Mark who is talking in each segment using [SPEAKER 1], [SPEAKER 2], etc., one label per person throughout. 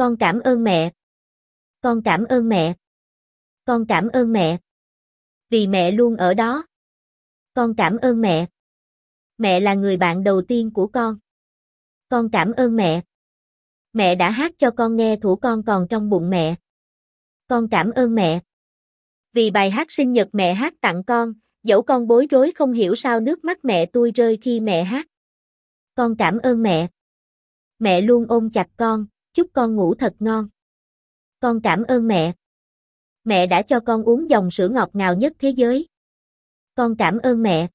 [SPEAKER 1] Con cảm ơn mẹ. Con cảm ơn mẹ. Con cảm ơn mẹ. Vì mẹ luôn ở đó. Con cảm ơn mẹ. Mẹ là người bạn đầu tiên của con. Con cảm ơn mẹ. Mẹ đã hát cho con nghe thủ con còn trong bụng mẹ. Con cảm ơn mẹ. Vì bài hát sinh nhật mẹ hát tặng con, dẫu con bối rối không hiểu sao nước mắt mẹ tôi rơi khi mẹ hát. Con cảm ơn mẹ. Mẹ luôn ôm chặt con, chúc con ngủ thật ngon. Con cảm ơn mẹ. Mẹ đã cho con uống dòng sữa ngọt ngào nhất thế giới. Con cảm ơn mẹ.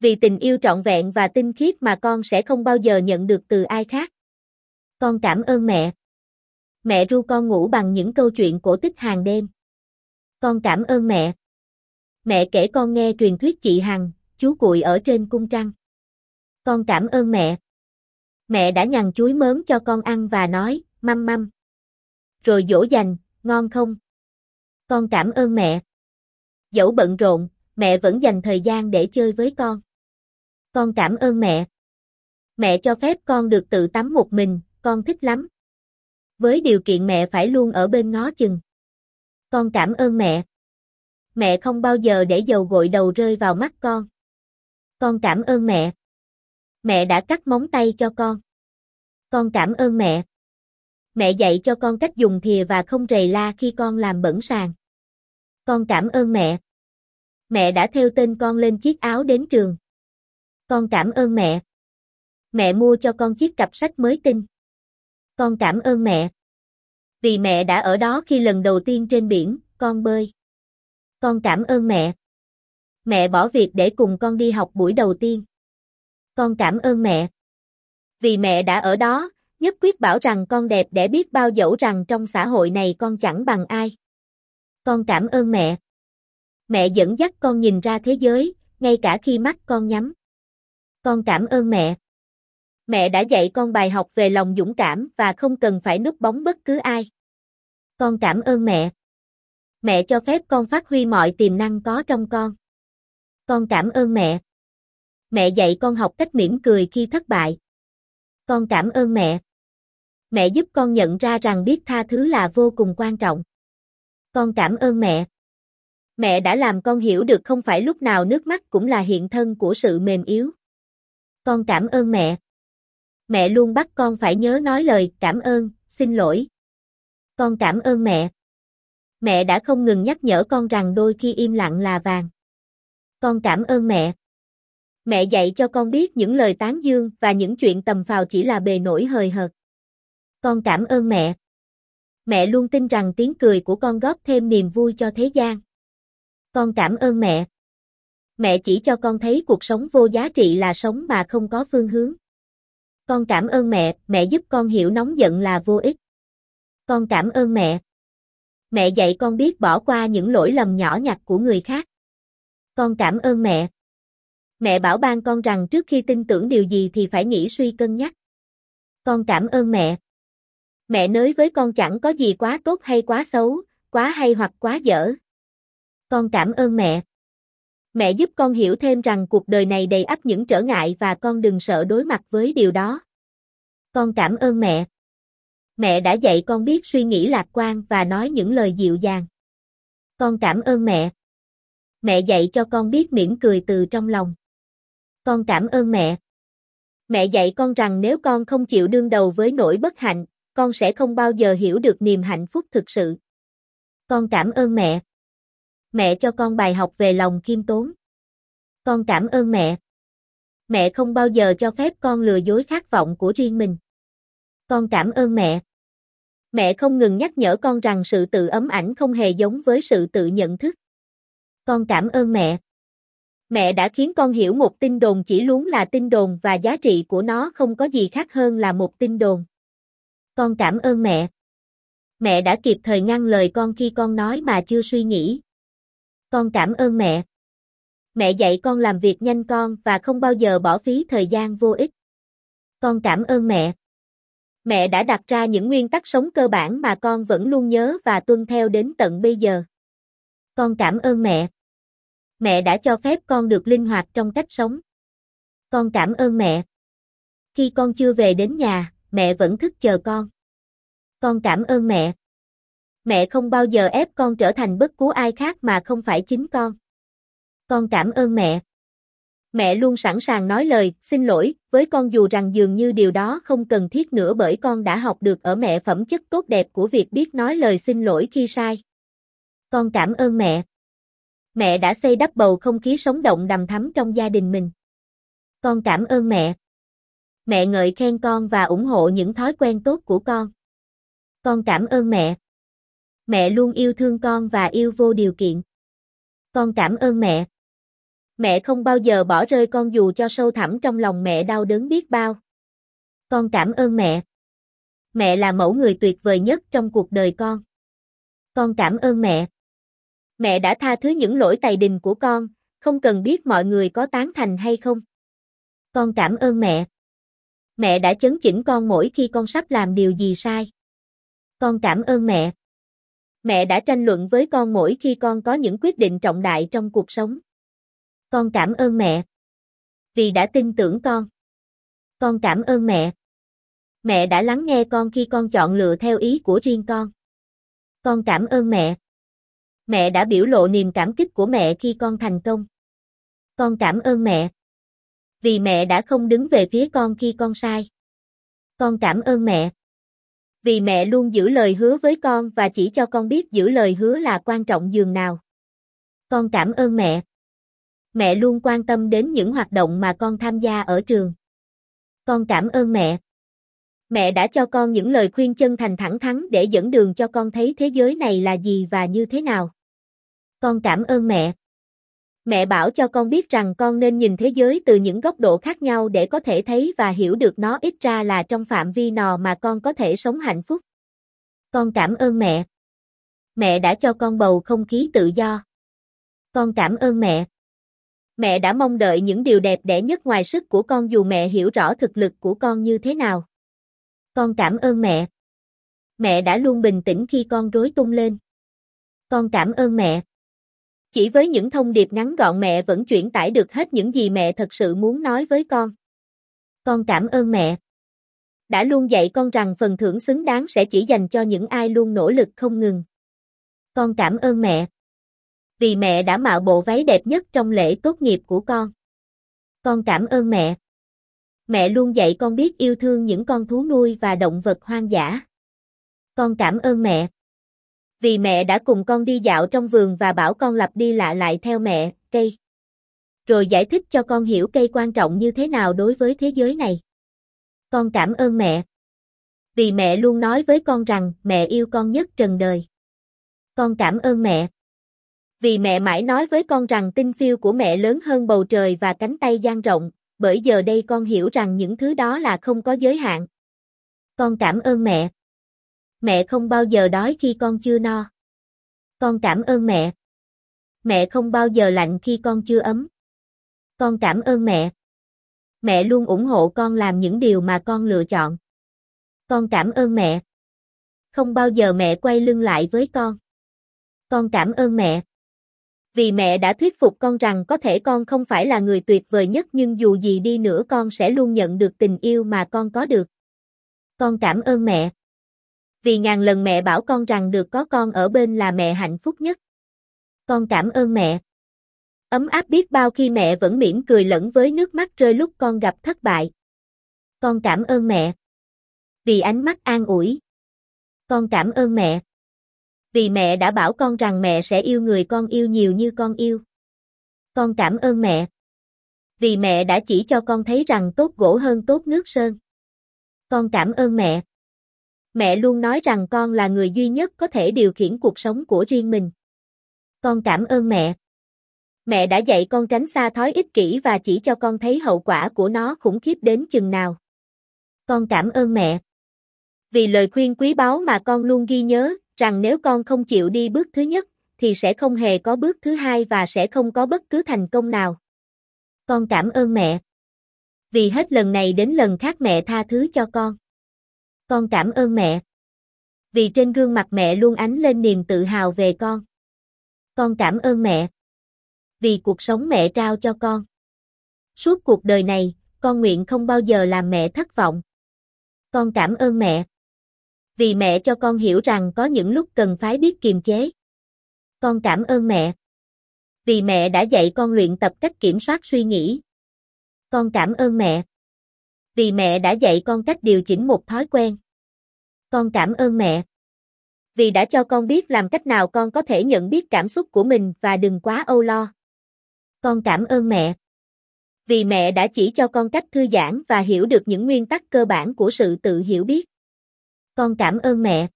[SPEAKER 1] Vì tình yêu trọn vẹn và tinh khiết mà con sẽ không bao giờ nhận được từ ai khác. Con cảm ơn mẹ. Mẹ ru con ngủ bằng những câu chuyện cổ tích hàng đêm. Con cảm ơn mẹ. Mẹ kể con nghe truyền thuyết chị Hằng, chú cuội ở trên cung trăng. Con cảm ơn mẹ. Mẹ đã nhằn chuối mớm cho con ăn và nói, măm măm. Rồi dỗ dành, ngon không? Con cảm ơn mẹ. Dẫu bận rộn, mẹ vẫn dành thời gian để chơi với con. Con cảm ơn mẹ. Mẹ cho phép con được tự tắm một mình, con thích lắm. Với điều kiện mẹ phải luôn ở bên ngó chừng. Con cảm ơn mẹ. Mẹ không bao giờ để dầu gội đầu rơi vào mắt con. Con cảm ơn mẹ. Mẹ đã cắt móng tay cho con. Con cảm ơn mẹ. Mẹ dạy cho con cách dùng thìa và không rầy la khi con làm bẩn sàn. Con cảm ơn mẹ. Mẹ đã theo tên con lên chiếc áo đến trường. Con cảm ơn mẹ. Mẹ mua cho con chiếc cặp sách mới tinh. Con cảm ơn mẹ. Vì mẹ đã ở đó khi lần đầu tiên trên biển, con bơi. Con cảm ơn mẹ. Mẹ bỏ việc để cùng con đi học buổi đầu tiên. Con cảm ơn mẹ. Vì mẹ đã ở đó, nhất quyết bảo rằng con đẹp để biết bao dẫu rằng trong xã hội này con chẳng bằng ai. Con cảm ơn mẹ. Mẹ dẫn dắt con nhìn ra thế giới, ngay cả khi mắt con nhắm. Con cảm ơn mẹ. Mẹ đã dạy con bài học về lòng dũng cảm và không cần phải núp bóng bất cứ ai. Con cảm ơn mẹ. Mẹ cho phép con phát huy mọi tiềm năng có trong con. Con cảm ơn mẹ. Mẹ dạy con học cách mỉm cười khi thất bại. Con cảm ơn mẹ. Mẹ giúp con nhận ra rằng biết tha thứ là vô cùng quan trọng. Con cảm ơn mẹ. Mẹ đã làm con hiểu được không phải lúc nào nước mắt cũng là hiện thân của sự mềm yếu. Con cảm ơn mẹ. Mẹ luôn bắt con phải nhớ nói lời cảm ơn, xin lỗi. Con cảm ơn mẹ. Mẹ đã không ngừng nhắc nhở con rằng đôi khi im lặng là vàng. Con cảm ơn mẹ. Mẹ dạy cho con biết những lời tán dương và những chuyện tầm phào chỉ là bề nổi hời hợt. Con cảm ơn mẹ. Mẹ luôn tin rằng tiếng cười của con góp thêm niềm vui cho thế gian. Con cảm ơn mẹ. Mẹ chỉ cho con thấy cuộc sống vô giá trị là sống mà không có phương hướng. Con cảm ơn mẹ, mẹ giúp con hiểu nóng giận là vô ích. Con cảm ơn mẹ. Mẹ dạy con biết bỏ qua những lỗi lầm nhỏ nhặt của người khác. Con cảm ơn mẹ. Mẹ bảo ban con rằng trước khi tin tưởng điều gì thì phải nghĩ suy cân nhắc. Con cảm ơn mẹ. Mẹ nói với con chẳng có gì quá tốt hay quá xấu, quá hay hoặc quá dở. Con cảm ơn mẹ. Mẹ giúp con hiểu thêm rằng cuộc đời này đầy ắp những trở ngại và con đừng sợ đối mặt với điều đó. Con cảm ơn mẹ. Mẹ đã dạy con biết suy nghĩ lạc quan và nói những lời dịu dàng. Con cảm ơn mẹ. Mẹ dạy cho con biết mỉm cười từ trong lòng. Con cảm ơn mẹ. Mẹ dạy con rằng nếu con không chịu đương đầu với nỗi bất hạnh, con sẽ không bao giờ hiểu được niềm hạnh phúc thực sự. Con cảm ơn mẹ. Mẹ cho con bài học về lòng khiêm tốn. Con cảm ơn mẹ. Mẹ không bao giờ cho phép con lừa dối khát vọng của riêng mình. Con cảm ơn mẹ. Mẹ không ngừng nhắc nhở con rằng sự tự ấm ảnh không hề giống với sự tự nhận thức. Con cảm ơn mẹ. Mẹ đã khiến con hiểu một tin đồn chỉ luôn là tin đồn và giá trị của nó không có gì khác hơn là một tin đồn. Con cảm ơn mẹ. Mẹ đã kịp thời ngăn lời con khi con nói mà chưa suy nghĩ. Con cảm ơn mẹ. Mẹ dạy con làm việc nhanh con và không bao giờ bỏ phí thời gian vô ích. Con cảm ơn mẹ. Mẹ đã đặt ra những nguyên tắc sống cơ bản mà con vẫn luôn nhớ và tuân theo đến tận bây giờ. Con cảm ơn mẹ. Mẹ đã cho phép con được linh hoạt trong cách sống. Con cảm ơn mẹ. Khi con chưa về đến nhà, mẹ vẫn thức chờ con. Con cảm ơn mẹ. Mẹ không bao giờ ép con trở thành bất cứ ai khác mà không phải chính con. Con cảm ơn mẹ. Mẹ luôn sẵn sàng nói lời, xin lỗi, với con dù rằng dường như điều đó không cần thiết nữa bởi con đã học được ở mẹ phẩm chất tốt đẹp của việc biết nói lời xin lỗi khi sai. Con cảm ơn mẹ. Mẹ đã xây đắp bầu không khí sống động đầm thắm trong gia đình mình. Con cảm ơn mẹ. Mẹ ngợi khen con và ủng hộ những thói quen tốt của con. Con cảm ơn mẹ. Mẹ luôn yêu thương con và yêu vô điều kiện. Con cảm ơn mẹ. Mẹ không bao giờ bỏ rơi con dù cho sâu thẳm trong lòng mẹ đau đớn biết bao. Con cảm ơn mẹ. Mẹ là mẫu người tuyệt vời nhất trong cuộc đời con. Con cảm ơn mẹ. Mẹ đã tha thứ những lỗi tày đình của con, không cần biết mọi người có tán thành hay không. Con cảm ơn mẹ. Mẹ đã chấn chỉnh con mỗi khi con sắp làm điều gì sai. Con cảm ơn mẹ. Mẹ đã tranh luận với con mỗi khi con có những quyết định trọng đại trong cuộc sống. Con cảm ơn mẹ. Vì đã tin tưởng con. Con cảm ơn mẹ. Mẹ đã lắng nghe con khi con chọn lựa theo ý của riêng con. Con cảm ơn mẹ. Mẹ đã biểu lộ niềm cảm kích của mẹ khi con thành công. Con cảm ơn mẹ. Vì mẹ đã không đứng về phía con khi con sai. Con cảm ơn mẹ. Vì mẹ luôn giữ lời hứa với con và chỉ cho con biết giữ lời hứa là quan trọng dường nào. Con cảm ơn mẹ. Mẹ luôn quan tâm đến những hoạt động mà con tham gia ở trường. Con cảm ơn mẹ. Mẹ đã cho con những lời khuyên chân thành thẳng thắn để dẫn đường cho con thấy thế giới này là gì và như thế nào. Con cảm ơn mẹ. Mẹ bảo cho con biết rằng con nên nhìn thế giới từ những góc độ khác nhau để có thể thấy và hiểu được nó ít ra là trong phạm vi nò mà con có thể sống hạnh phúc. Con cảm ơn mẹ. Mẹ đã cho con bầu không khí tự do. Con cảm ơn mẹ. Mẹ đã mong đợi những điều đẹp đẽ nhất ngoài sức của con dù mẹ hiểu rõ thực lực của con như thế nào. Con cảm ơn mẹ. Mẹ đã luôn bình tĩnh khi con rối tung lên. Con cảm ơn mẹ. Chỉ với những thông điệp ngắn gọn mẹ vẫn chuyển tải được hết những gì mẹ thật sự muốn nói với con. Con cảm ơn mẹ. Đã luôn dạy con rằng phần thưởng xứng đáng sẽ chỉ dành cho những ai luôn nỗ lực không ngừng. Con cảm ơn mẹ. Vì mẹ đã mạo bộ váy đẹp nhất trong lễ tốt nghiệp của con. Con cảm ơn mẹ. Mẹ luôn dạy con biết yêu thương những con thú nuôi và động vật hoang dã. Con cảm ơn mẹ vì mẹ đã cùng con đi dạo trong vườn và bảo con lặp đi lạ lại theo mẹ, cây. Rồi giải thích cho con hiểu cây quan trọng như thế nào đối với thế giới này. Con cảm ơn mẹ. Vì mẹ luôn nói với con rằng mẹ yêu con nhất trần đời. Con cảm ơn mẹ. Vì mẹ mãi nói với con rằng tinh phiêu của mẹ lớn hơn bầu trời và cánh tay dang rộng, bởi giờ đây con hiểu rằng những thứ đó là không có giới hạn. Con cảm ơn mẹ mẹ không bao giờ đói khi con chưa no. Con cảm ơn mẹ. Mẹ không bao giờ lạnh khi con chưa ấm. Con cảm ơn mẹ. Mẹ luôn ủng hộ con làm những điều mà con lựa chọn. Con cảm ơn mẹ. Không bao giờ mẹ quay lưng lại với con. Con cảm ơn mẹ. Vì mẹ đã thuyết phục con rằng có thể con không phải là người tuyệt vời nhất nhưng dù gì đi nữa con sẽ luôn nhận được tình yêu mà con có được. Con cảm ơn mẹ vì ngàn lần mẹ bảo con rằng được có con ở bên là mẹ hạnh phúc nhất. Con cảm ơn mẹ. Ấm áp biết bao khi mẹ vẫn mỉm cười lẫn với nước mắt rơi lúc con gặp thất bại. Con cảm ơn mẹ. Vì ánh mắt an ủi. Con cảm ơn mẹ. Vì mẹ đã bảo con rằng mẹ sẽ yêu người con yêu nhiều như con yêu. Con cảm ơn mẹ. Vì mẹ đã chỉ cho con thấy rằng tốt gỗ hơn tốt nước sơn. Con cảm ơn mẹ. Mẹ luôn nói rằng con là người duy nhất có thể điều khiển cuộc sống của riêng mình. Con cảm ơn mẹ. Mẹ đã dạy con tránh xa thói ích kỷ và chỉ cho con thấy hậu quả của nó khủng khiếp đến chừng nào. Con cảm ơn mẹ. Vì lời khuyên quý báu mà con luôn ghi nhớ, rằng nếu con không chịu đi bước thứ nhất, thì sẽ không hề có bước thứ hai và sẽ không có bất cứ thành công nào. Con cảm ơn mẹ. Vì hết lần này đến lần khác mẹ tha thứ cho con. Con cảm ơn mẹ. Vì trên gương mặt mẹ luôn ánh lên niềm tự hào về con. Con cảm ơn mẹ. Vì cuộc sống mẹ trao cho con. Suốt cuộc đời này, con nguyện không bao giờ làm mẹ thất vọng. Con cảm ơn mẹ. Vì mẹ cho con hiểu rằng có những lúc cần phải biết kiềm chế. Con cảm ơn mẹ. Vì mẹ đã dạy con luyện tập cách kiểm soát suy nghĩ. Con cảm ơn mẹ. Vì mẹ đã dạy con cách điều chỉnh một thói quen. Con cảm ơn mẹ. Vì đã cho con biết làm cách nào con có thể nhận biết cảm xúc của mình và đừng quá âu lo. Con cảm ơn mẹ. Vì mẹ đã chỉ cho con cách thư giãn và hiểu được những nguyên tắc cơ bản của sự tự hiểu biết. Con cảm ơn mẹ.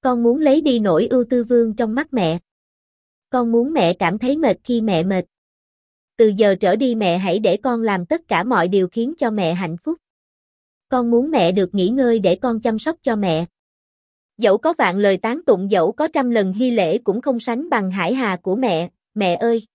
[SPEAKER 1] Con muốn lấy đi nỗi ưu tư vương trong mắt mẹ. Con muốn mẹ cảm thấy mệt khi mẹ mệt. Từ giờ trở đi mẹ hãy để con làm tất cả mọi điều khiến cho mẹ hạnh phúc. Con muốn mẹ được nghỉ ngơi để con chăm sóc cho mẹ. Dẫu có vạn lời tán tụng dẫu có trăm lần hy lễ cũng không sánh bằng hải hà của mẹ, mẹ ơi.